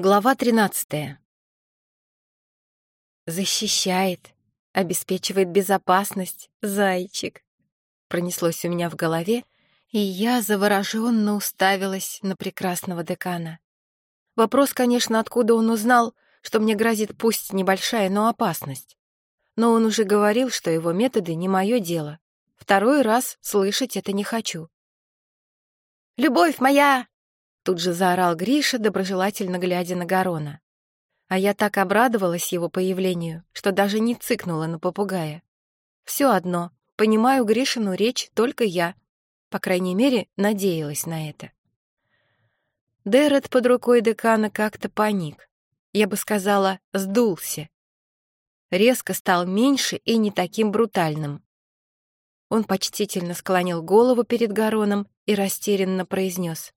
Глава 13. Защищает, обеспечивает безопасность, зайчик. Пронеслось у меня в голове, и я завороженно уставилась на прекрасного декана. Вопрос, конечно, откуда он узнал, что мне грозит пусть небольшая, но опасность. Но он уже говорил, что его методы не мое дело. Второй раз слышать это не хочу. «Любовь моя!» Тут же заорал Гриша, доброжелательно глядя на Гарона. А я так обрадовалась его появлению, что даже не цыкнула на попугая. Все одно, понимаю Гришину речь только я. По крайней мере, надеялась на это. Дерет под рукой декана как-то паник. Я бы сказала, сдулся. Резко стал меньше и не таким брутальным. Он почтительно склонил голову перед Гароном и растерянно произнес.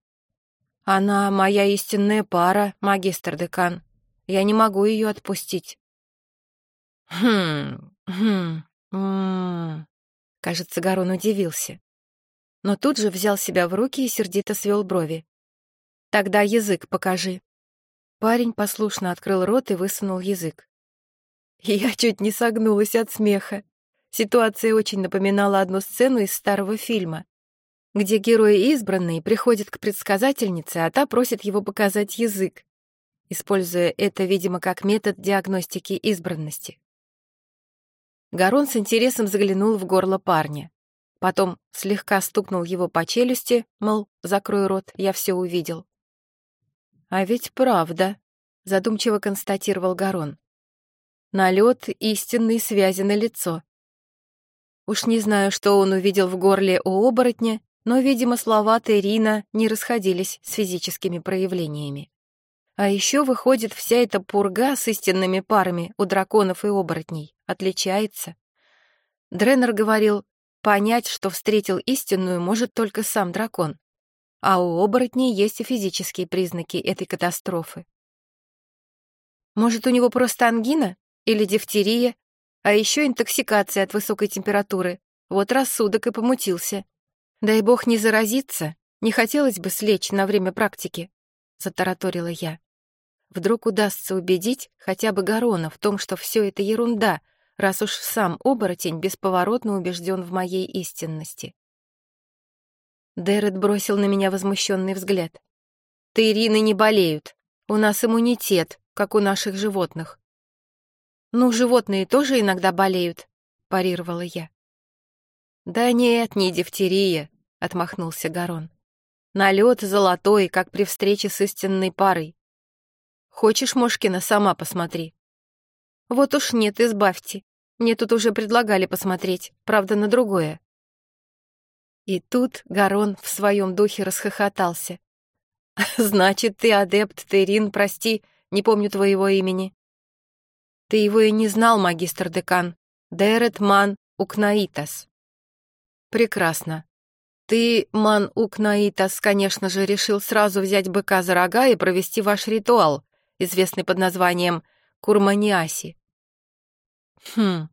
Она моя истинная пара, магистр декан. Я не могу ее отпустить. Хм, хм, м Кажется, Гарон удивился. Но тут же взял себя в руки и сердито свел брови. «Тогда язык покажи». Парень послушно открыл рот и высунул язык. Я чуть не согнулась от смеха. Ситуация очень напоминала одну сцену из старого фильма где герои избранные приходят к предсказательнице, а та просит его показать язык, используя это, видимо, как метод диагностики избранности. Гарон с интересом заглянул в горло парня. Потом слегка стукнул его по челюсти, мол, закрой рот, я все увидел. «А ведь правда», — задумчиво констатировал Гарон. Налет истинной связи на лицо. Уж не знаю, что он увидел в горле у оборотня, но, видимо, слова Терина не расходились с физическими проявлениями. А еще, выходит, вся эта пурга с истинными парами у драконов и оборотней отличается. Дренер говорил, понять, что встретил истинную, может только сам дракон. А у оборотней есть и физические признаки этой катастрофы. Может, у него просто ангина или дифтерия, а еще интоксикация от высокой температуры. Вот рассудок и помутился. «Дай бог не заразиться, не хотелось бы слечь на время практики», — затараторила я. «Вдруг удастся убедить хотя бы Гарона в том, что все это ерунда, раз уж сам оборотень бесповоротно убежден в моей истинности». Дерет бросил на меня возмущенный взгляд. «Тырины не болеют. У нас иммунитет, как у наших животных». «Ну, животные тоже иногда болеют», — парировала я. «Да нет, не дифтерия», — отмахнулся Гарон. «Налет золотой, как при встрече с истинной парой. Хочешь, Мошкина, сама посмотри». «Вот уж нет, избавьте. Мне тут уже предлагали посмотреть, правда, на другое». И тут Гарон в своем духе расхохотался. «Значит, ты адепт Терин, прости, не помню твоего имени». «Ты его и не знал, магистр-декан. Дерет Ман Укнаитас». Прекрасно. Ты, Ман Укнаитас, конечно же, решил сразу взять быка за рога и провести ваш ритуал, известный под названием Курманиаси. Хм,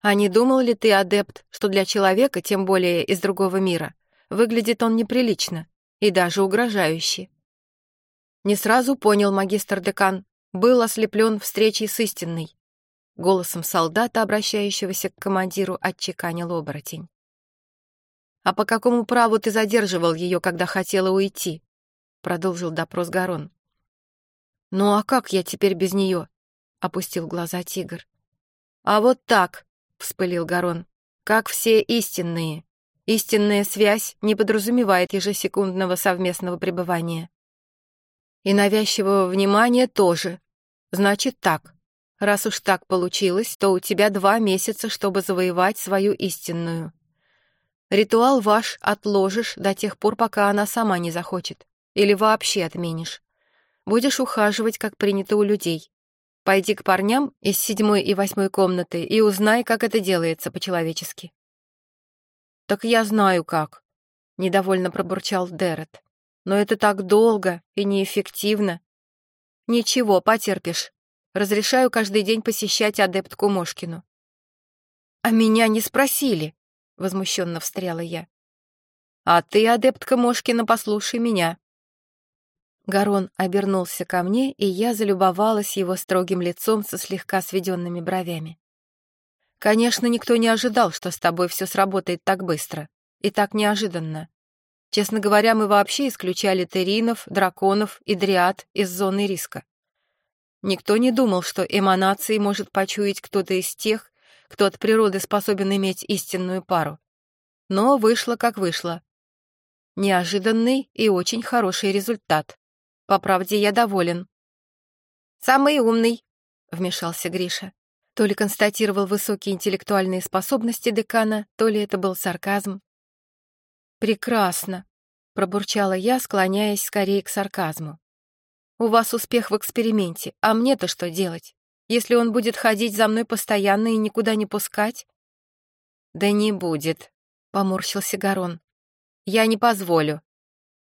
а не думал ли ты, адепт, что для человека, тем более из другого мира, выглядит он неприлично и даже угрожающе? Не сразу понял магистр-декан, был ослеплен встречей с истинной. Голосом солдата, обращающегося к командиру, отчеканил оборотень. «А по какому праву ты задерживал ее, когда хотела уйти?» — продолжил допрос Гарон. «Ну а как я теперь без нее?» — опустил глаза тигр. «А вот так», — вспылил Гарон, — «как все истинные. Истинная связь не подразумевает ежесекундного совместного пребывания. И навязчивого внимания тоже. Значит так, раз уж так получилось, то у тебя два месяца, чтобы завоевать свою истинную. Ритуал ваш отложишь до тех пор, пока она сама не захочет. Или вообще отменишь. Будешь ухаживать, как принято у людей. Пойди к парням из седьмой и восьмой комнаты и узнай, как это делается по-человечески». «Так я знаю, как», — недовольно пробурчал Дерет. «Но это так долго и неэффективно». «Ничего, потерпишь. Разрешаю каждый день посещать адептку Мошкину». «А меня не спросили», — возмущенно встряла я. «А ты, адептка Мошкина, послушай меня». Гарон обернулся ко мне, и я залюбовалась его строгим лицом со слегка сведенными бровями. «Конечно, никто не ожидал, что с тобой все сработает так быстро и так неожиданно. Честно говоря, мы вообще исключали теринов, драконов и дриад из зоны риска. Никто не думал, что эманации может почуять кто-то из тех, кто от природы способен иметь истинную пару. Но вышло как вышло. Неожиданный и очень хороший результат. По правде, я доволен. «Самый умный», — вмешался Гриша. То ли констатировал высокие интеллектуальные способности декана, то ли это был сарказм. «Прекрасно», — пробурчала я, склоняясь скорее к сарказму. «У вас успех в эксперименте, а мне-то что делать? Если он будет ходить за мной постоянно и никуда не пускать?» «Да не будет», — поморщился Гарон. «Я не позволю.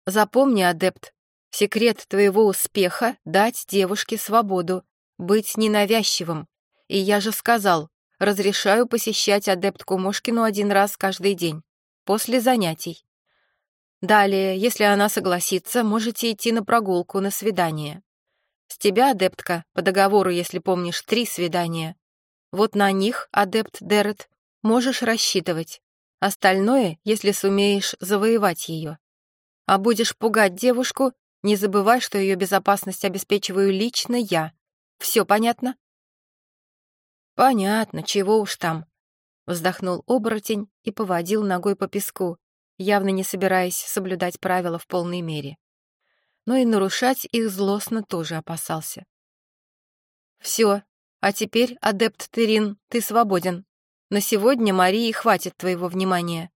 Запомни, адепт, Секрет твоего успеха — дать девушке свободу, быть ненавязчивым. И я же сказал, разрешаю посещать адептку Мошкину один раз каждый день, после занятий. Далее, если она согласится, можете идти на прогулку, на свидание. С тебя, адептка, по договору, если помнишь, три свидания. Вот на них, адепт Дерет, можешь рассчитывать. Остальное, если сумеешь завоевать ее. А будешь пугать девушку, не забывай, что ее безопасность обеспечиваю лично я. Все понятно?» «Понятно, чего уж там», — вздохнул оборотень и поводил ногой по песку, явно не собираясь соблюдать правила в полной мере. Но и нарушать их злостно тоже опасался. «Все, а теперь, адепт Терин, ты свободен. На сегодня Марии хватит твоего внимания.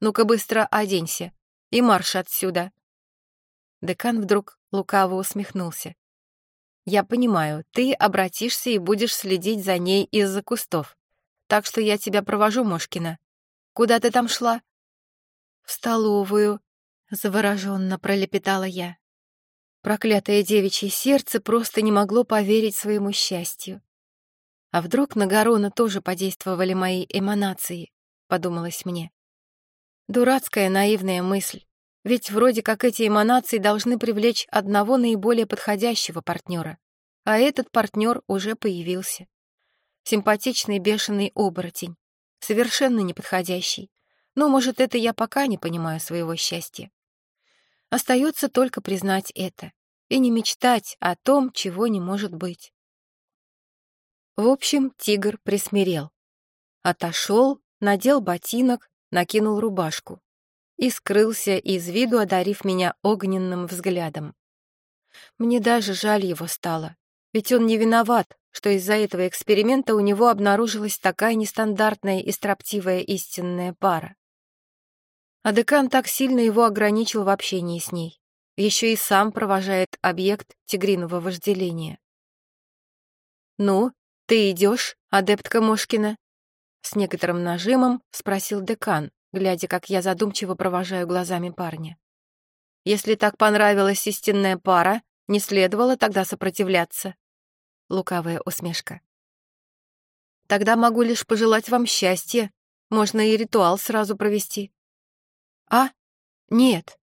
Ну-ка быстро оденься и марш отсюда». Декан вдруг лукаво усмехнулся. «Я понимаю, ты обратишься и будешь следить за ней из-за кустов. Так что я тебя провожу, Мошкина. Куда ты там шла?» «В столовую», — завороженно пролепетала я. Проклятое девичье сердце просто не могло поверить своему счастью. «А вдруг на Гарона тоже подействовали мои эманации?» — подумалось мне. Дурацкая наивная мысль. Ведь вроде как эти эманации должны привлечь одного наиболее подходящего партнера. А этот партнер уже появился. Симпатичный бешеный оборотень. Совершенно неподходящий. Но, может, это я пока не понимаю своего счастья. Остается только признать это и не мечтать о том, чего не может быть. В общем, тигр присмирел. Отошел, надел ботинок, накинул рубашку и скрылся из виду, одарив меня огненным взглядом. Мне даже жаль его стало, ведь он не виноват, что из-за этого эксперимента у него обнаружилась такая нестандартная и строптивая истинная пара. А декан так сильно его ограничил в общении с ней. Еще и сам провожает объект тигриного вожделения. «Ну, ты идешь, адептка Мошкина?» С некоторым нажимом спросил декан, глядя, как я задумчиво провожаю глазами парня. «Если так понравилась истинная пара, не следовало тогда сопротивляться». Лукавая усмешка. «Тогда могу лишь пожелать вам счастья. Можно и ритуал сразу провести». «А? Нет.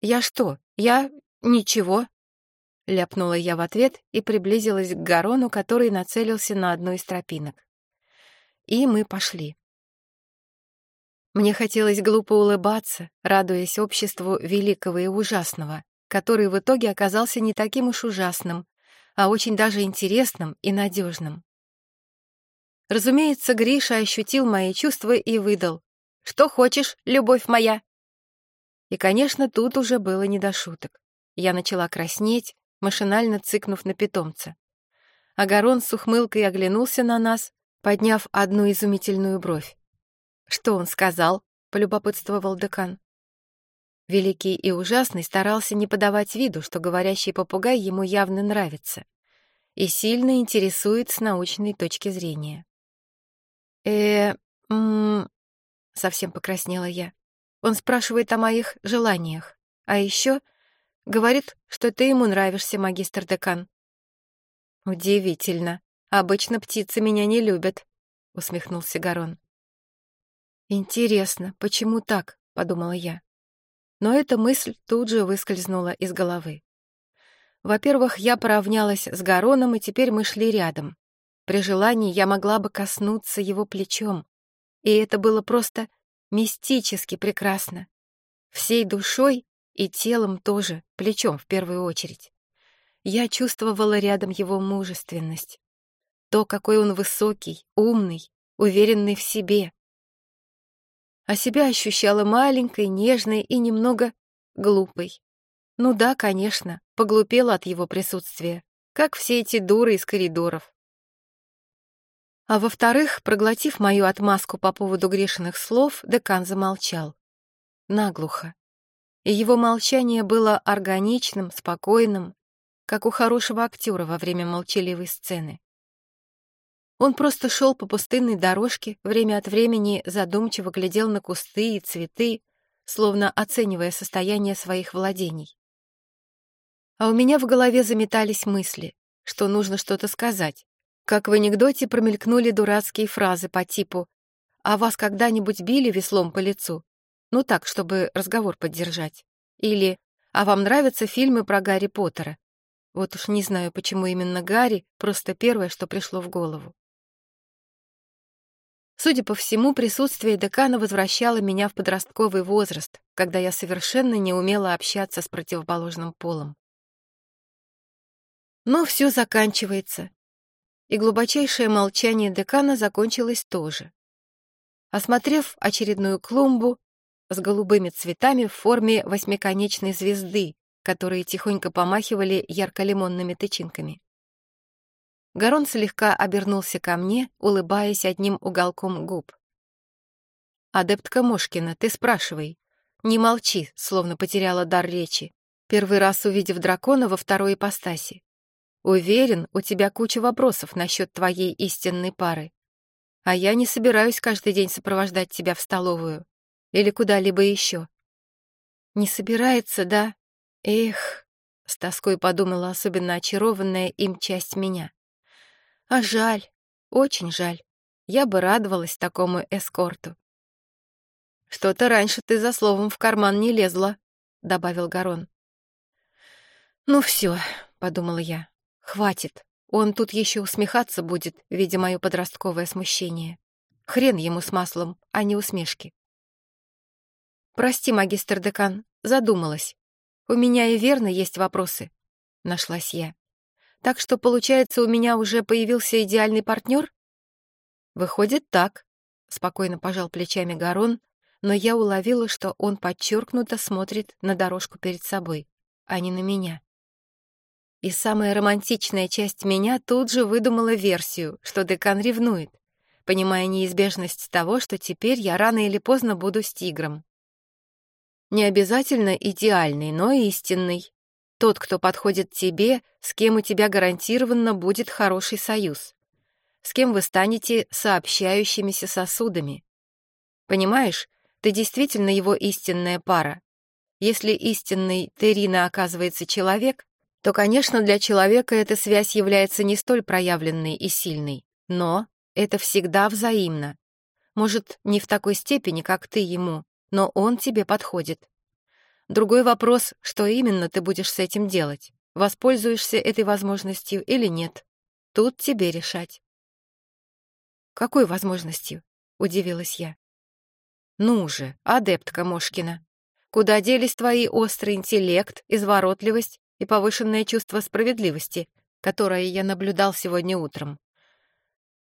Я что? Я... ничего?» Ляпнула я в ответ и приблизилась к Гарону, который нацелился на одну из тропинок. И мы пошли. Мне хотелось глупо улыбаться, радуясь обществу великого и ужасного, который в итоге оказался не таким уж ужасным, а очень даже интересным и надежным. Разумеется, Гриша ощутил мои чувства и выдал. «Что хочешь, любовь моя?» И, конечно, тут уже было не до шуток. Я начала краснеть, машинально цыкнув на питомца. Агарон с ухмылкой оглянулся на нас, подняв одну изумительную бровь. «Что он сказал?» — полюбопытствовал декан. Великий и ужасный старался не подавать виду, что говорящий попугай ему явно нравится и сильно интересует с научной точки зрения. э м совсем покраснела я. Он спрашивает о моих желаниях, а еще говорит, что ты ему нравишься, магистр декан. Удивительно. Обычно птицы меня не любят, усмехнулся Гарон. «Интересно, почему так?» — подумала я. Но эта мысль тут же выскользнула из головы. Во-первых, я поравнялась с Гароном, и теперь мы шли рядом. При желании я могла бы коснуться его плечом. И это было просто мистически прекрасно. Всей душой и телом тоже, плечом в первую очередь. Я чувствовала рядом его мужественность. То, какой он высокий, умный, уверенный в себе. А себя ощущала маленькой, нежной и немного глупой. Ну да, конечно, поглупела от его присутствия, как все эти дуры из коридоров. А во-вторых, проглотив мою отмазку по поводу Гришиных слов, декан замолчал. Наглухо. И его молчание было органичным, спокойным, как у хорошего актера во время молчаливой сцены. Он просто шел по пустынной дорожке, время от времени задумчиво глядел на кусты и цветы, словно оценивая состояние своих владений. А у меня в голове заметались мысли, что нужно что-то сказать. Как в анекдоте промелькнули дурацкие фразы по типу «А вас когда-нибудь били веслом по лицу?» Ну так, чтобы разговор поддержать. Или «А вам нравятся фильмы про Гарри Поттера?» Вот уж не знаю, почему именно Гарри, просто первое, что пришло в голову. Судя по всему, присутствие декана возвращало меня в подростковый возраст, когда я совершенно не умела общаться с противоположным полом. Но все заканчивается. И глубочайшее молчание декана закончилось тоже. Осмотрев очередную клумбу с голубыми цветами в форме восьмиконечной звезды, которые тихонько помахивали ярко-лимонными тычинками. Гарон слегка обернулся ко мне, улыбаясь одним уголком губ. «Адептка Мошкина, ты спрашивай. Не молчи, словно потеряла дар речи, первый раз увидев дракона во второй ипостаси. Уверен, у тебя куча вопросов насчет твоей истинной пары. А я не собираюсь каждый день сопровождать тебя в столовую или куда-либо еще. Не собирается, да? Эх, с тоской подумала особенно очарованная им часть меня. А жаль, очень жаль. Я бы радовалась такому эскорту. «Что-то раньше ты за словом в карман не лезла», — добавил Гарон. «Ну все», — подумала я, Хватит. Он тут еще усмехаться будет, видя мое подростковое смущение. Хрен ему с маслом, а не усмешки. Прости, магистр декан, задумалась. У меня и верно есть вопросы. Нашлась я. Так что, получается, у меня уже появился идеальный партнер? Выходит, так. Спокойно пожал плечами Гарон, но я уловила, что он подчеркнуто смотрит на дорожку перед собой, а не на меня. И самая романтичная часть меня тут же выдумала версию, что декан ревнует, понимая неизбежность того, что теперь я рано или поздно буду с тигром. Не обязательно идеальный, но истинный. Тот, кто подходит тебе, с кем у тебя гарантированно будет хороший союз. С кем вы станете сообщающимися сосудами. Понимаешь, ты действительно его истинная пара. Если истинный Терина оказывается человек, то, конечно, для человека эта связь является не столь проявленной и сильной, но это всегда взаимно. Может, не в такой степени, как ты ему, но он тебе подходит. Другой вопрос, что именно ты будешь с этим делать, воспользуешься этой возможностью или нет. Тут тебе решать. «Какой возможностью?» — удивилась я. «Ну же, адептка Мошкина, куда делись твои острый интеллект, изворотливость и повышенное чувство справедливости, которое я наблюдал сегодня утром.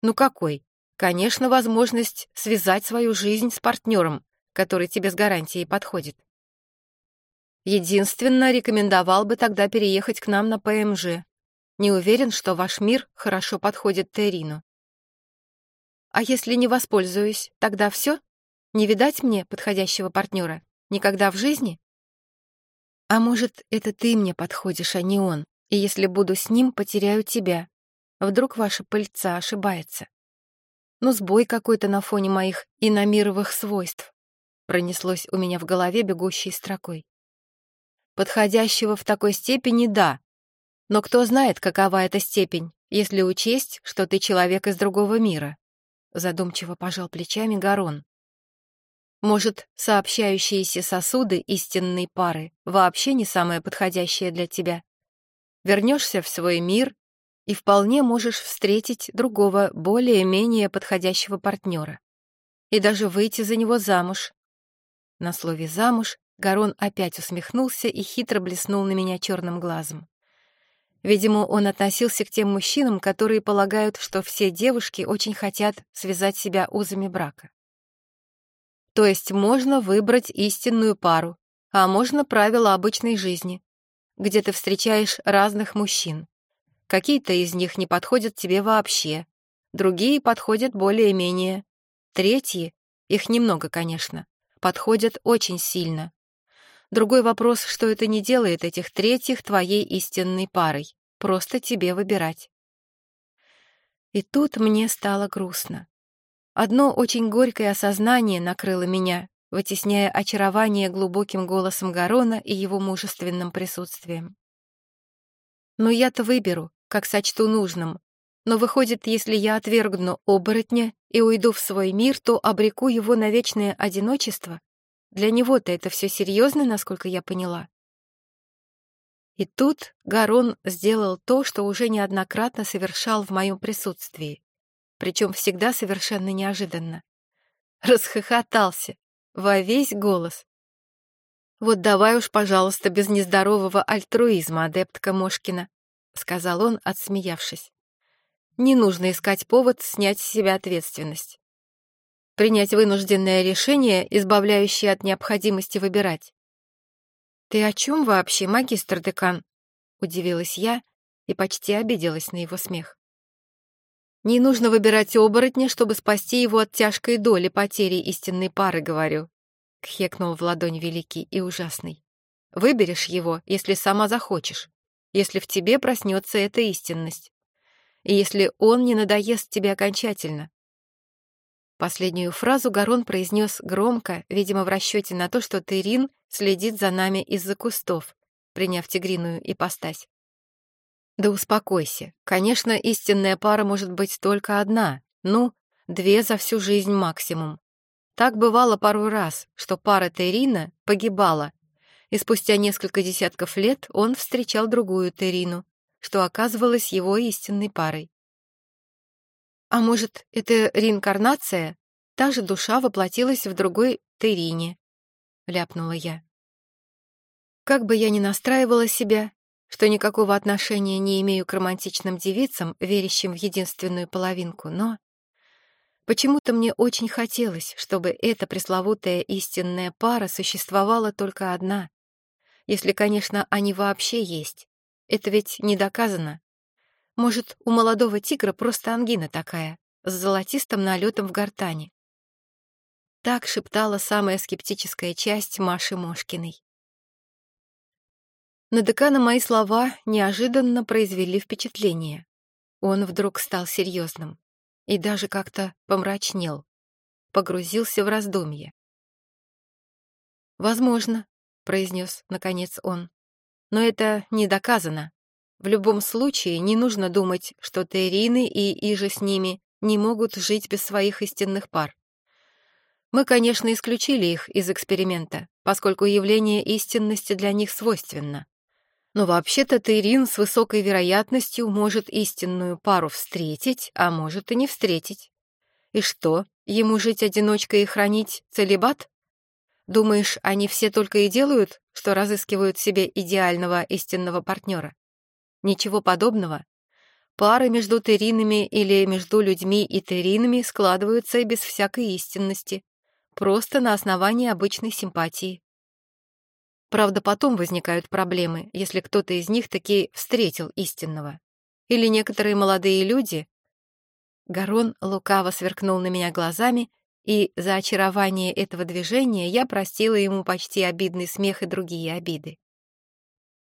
Ну какой? Конечно, возможность связать свою жизнь с партнером, который тебе с гарантией подходит. Единственно, рекомендовал бы тогда переехать к нам на ПМЖ. Не уверен, что ваш мир хорошо подходит Терину. А если не воспользуюсь, тогда все? Не видать мне подходящего партнера? Никогда в жизни? А может, это ты мне подходишь, а не он, и если буду с ним, потеряю тебя. Вдруг ваша пыльца ошибается. Ну, сбой какой-то на фоне моих иномировых свойств. Пронеслось у меня в голове бегущей строкой. Подходящего в такой степени — да. Но кто знает, какова эта степень, если учесть, что ты человек из другого мира? Задумчиво пожал плечами Гарон. Может, сообщающиеся сосуды истинной пары вообще не самое подходящее для тебя? вернешься в свой мир и вполне можешь встретить другого, более-менее подходящего партнера. И даже выйти за него замуж. На слове «замуж» Гарон опять усмехнулся и хитро блеснул на меня черным глазом. Видимо, он относился к тем мужчинам, которые полагают, что все девушки очень хотят связать себя узами брака. То есть можно выбрать истинную пару, а можно правила обычной жизни, где ты встречаешь разных мужчин. Какие-то из них не подходят тебе вообще, другие подходят более-менее, третьи, их немного, конечно, подходят очень сильно. Другой вопрос, что это не делает этих третьих твоей истинной парой. Просто тебе выбирать. И тут мне стало грустно. Одно очень горькое осознание накрыло меня, вытесняя очарование глубоким голосом Гарона и его мужественным присутствием. Но я-то выберу, как сочту нужным. Но выходит, если я отвергну оборотня и уйду в свой мир, то обреку его на вечное одиночество? Для него-то это все серьезно, насколько я поняла. И тут Гарон сделал то, что уже неоднократно совершал в моем присутствии, причем всегда совершенно неожиданно. Расхохотался во весь голос. «Вот давай уж, пожалуйста, без нездорового альтруизма, адептка Мошкина», сказал он, отсмеявшись. «Не нужно искать повод снять с себя ответственность принять вынужденное решение, избавляющее от необходимости выбирать. «Ты о чем вообще, магистр-декан?» — удивилась я и почти обиделась на его смех. «Не нужно выбирать оборотня, чтобы спасти его от тяжкой доли потери истинной пары, говорю», — кхекнул в ладонь великий и ужасный. «Выберешь его, если сама захочешь, если в тебе проснется эта истинность, и если он не надоест тебе окончательно, Последнюю фразу Гарон произнес громко, видимо, в расчете на то, что Терин следит за нами из-за кустов, приняв тигриную ипостась. Да успокойся. Конечно, истинная пара может быть только одна. Ну, две за всю жизнь максимум. Так бывало пару раз, что пара Терина погибала, и спустя несколько десятков лет он встречал другую Терину, что оказывалось его истинной парой. А может, это реинкарнация? Та же душа воплотилась в другой Терине, ляпнула я. Как бы я ни настраивала себя, что никакого отношения не имею к романтичным девицам, верящим в единственную половинку, но почему-то мне очень хотелось, чтобы эта пресловутая истинная пара существовала только одна. Если, конечно, они вообще есть. Это ведь не доказано. Может, у молодого тигра просто ангина такая, с золотистым налетом в гортани. Так шептала самая скептическая часть Маши Мошкиной. На декана мои слова неожиданно произвели впечатление. Он вдруг стал серьезным и даже как-то помрачнел, погрузился в раздумье. «Возможно», — произнес, наконец, он, — «но это не доказано. В любом случае не нужно думать, что Терины и Иже с ними не могут жить без своих истинных пар. Мы, конечно, исключили их из эксперимента, поскольку явление истинности для них свойственно. Но вообще-то Терин с высокой вероятностью может истинную пару встретить, а может и не встретить. И что, ему жить одиночкой и хранить целебат? Думаешь, они все только и делают, что разыскивают себе идеального истинного партнера? Ничего подобного. Пары между теринами или между людьми и теринами складываются и без всякой истинности, просто на основании обычной симпатии. Правда, потом возникают проблемы, если кто-то из них таки встретил истинного. Или некоторые молодые люди... Гарон лукаво сверкнул на меня глазами, и за очарование этого движения я простила ему почти обидный смех и другие обиды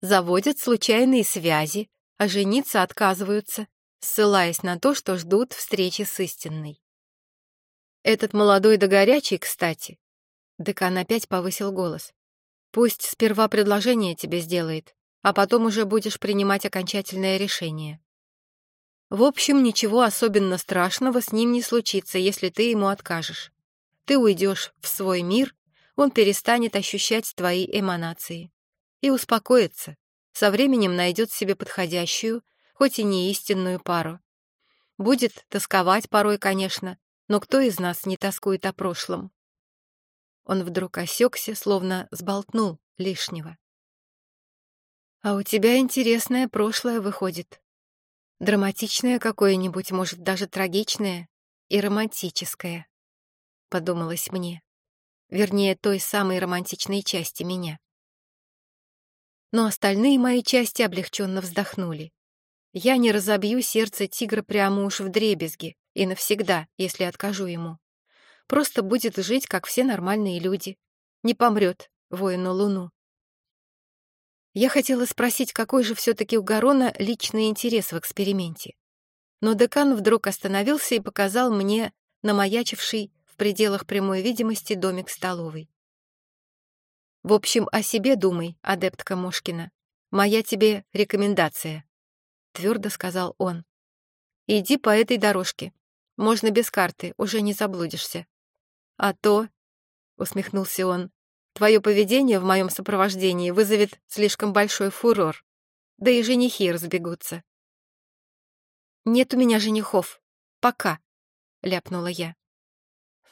заводят случайные связи, а жениться отказываются, ссылаясь на то, что ждут встречи с истинной. Этот молодой да горячий, кстати. Декан опять повысил голос. Пусть сперва предложение тебе сделает, а потом уже будешь принимать окончательное решение. В общем, ничего особенно страшного с ним не случится, если ты ему откажешь. Ты уйдешь в свой мир, он перестанет ощущать твои эманации и успокоится, Со временем найдет себе подходящую, хоть и не истинную пару. Будет тосковать порой, конечно, но кто из нас не тоскует о прошлом? Он вдруг осекся, словно сболтнул лишнего. «А у тебя интересное прошлое выходит. Драматичное какое-нибудь, может, даже трагичное и романтическое», — подумалось мне. Вернее, той самой романтичной части меня. Но остальные мои части облегченно вздохнули. Я не разобью сердце тигра прямо уж в дребезги и навсегда, если откажу ему. Просто будет жить, как все нормальные люди. Не помрет, воину Луну. Я хотела спросить, какой же все-таки у Гарона личный интерес в эксперименте. Но декан вдруг остановился и показал мне намаячивший в пределах прямой видимости домик столовой. «В общем, о себе думай, адептка Мошкина. Моя тебе рекомендация», — твердо сказал он. «Иди по этой дорожке. Можно без карты, уже не заблудишься. А то, — усмехнулся он, — твое поведение в моем сопровождении вызовет слишком большой фурор. Да и женихи разбегутся. «Нет у меня женихов. Пока», — ляпнула я.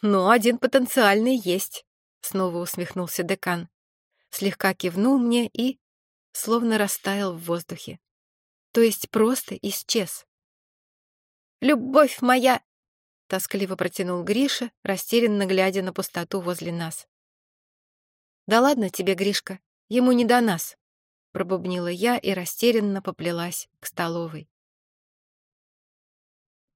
«Но один потенциальный есть», — снова усмехнулся декан. Слегка кивнул мне и словно растаял в воздухе. То есть просто исчез. «Любовь моя!» — тоскливо протянул Гриша, растерянно глядя на пустоту возле нас. «Да ладно тебе, Гришка, ему не до нас», — пробубнила я и растерянно поплелась к столовой.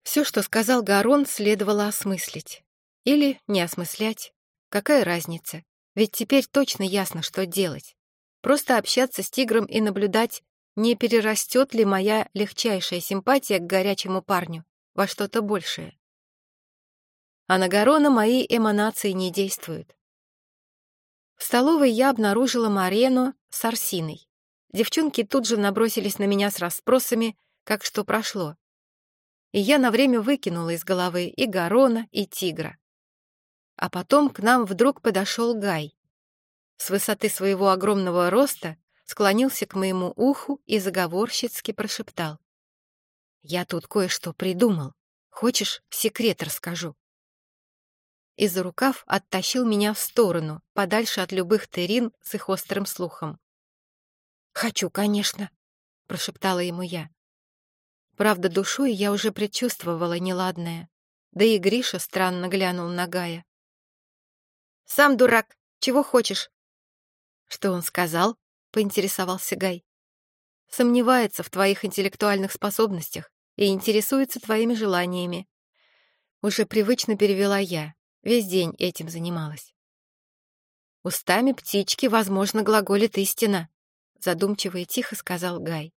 Все, что сказал Гарон, следовало осмыслить. Или не осмыслять. Какая разница? Ведь теперь точно ясно, что делать. Просто общаться с тигром и наблюдать, не перерастет ли моя легчайшая симпатия к горячему парню во что-то большее а на Гарона мои эманации не действуют. В столовой я обнаружила Марену с Арсиной. Девчонки тут же набросились на меня с расспросами, как что прошло. И я на время выкинула из головы и Гарона, и Тигра. А потом к нам вдруг подошел Гай. С высоты своего огромного роста склонился к моему уху и заговорщицки прошептал. «Я тут кое-что придумал. Хочешь, секрет расскажу?» И за рукав оттащил меня в сторону, подальше от любых терин с их острым слухом. «Хочу, конечно», — прошептала ему я. Правда, душой я уже предчувствовала неладное, да и Гриша странно глянул на Гая. «Сам дурак, чего хочешь?» «Что он сказал?» — поинтересовался Гай. «Сомневается в твоих интеллектуальных способностях и интересуется твоими желаниями». Уже привычно перевела я, Весь день этим занималась. «Устами птички, возможно, глаголит истина», — задумчиво и тихо сказал Гай.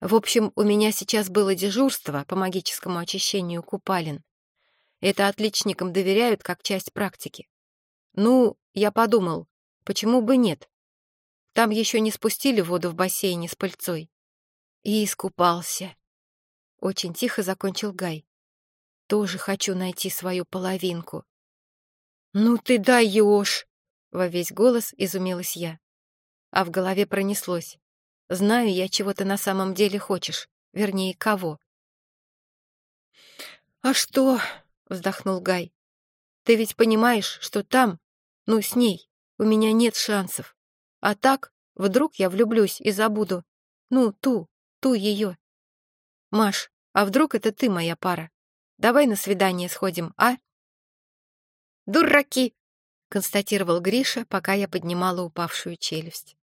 «В общем, у меня сейчас было дежурство по магическому очищению купалин. Это отличникам доверяют как часть практики. Ну, я подумал, почему бы нет? Там еще не спустили воду в бассейне с пыльцой. И искупался. Очень тихо закончил Гай. Тоже хочу найти свою половинку. «Ну ты даешь!» — во весь голос изумилась я. А в голове пронеслось. «Знаю я, чего ты на самом деле хочешь. Вернее, кого». «А что?» — вздохнул Гай. «Ты ведь понимаешь, что там, ну, с ней, у меня нет шансов. А так, вдруг я влюблюсь и забуду. Ну, ту, ту ее. Маш, а вдруг это ты моя пара? Давай на свидание сходим, а?» «Дураки!» — констатировал Гриша, пока я поднимала упавшую челюсть.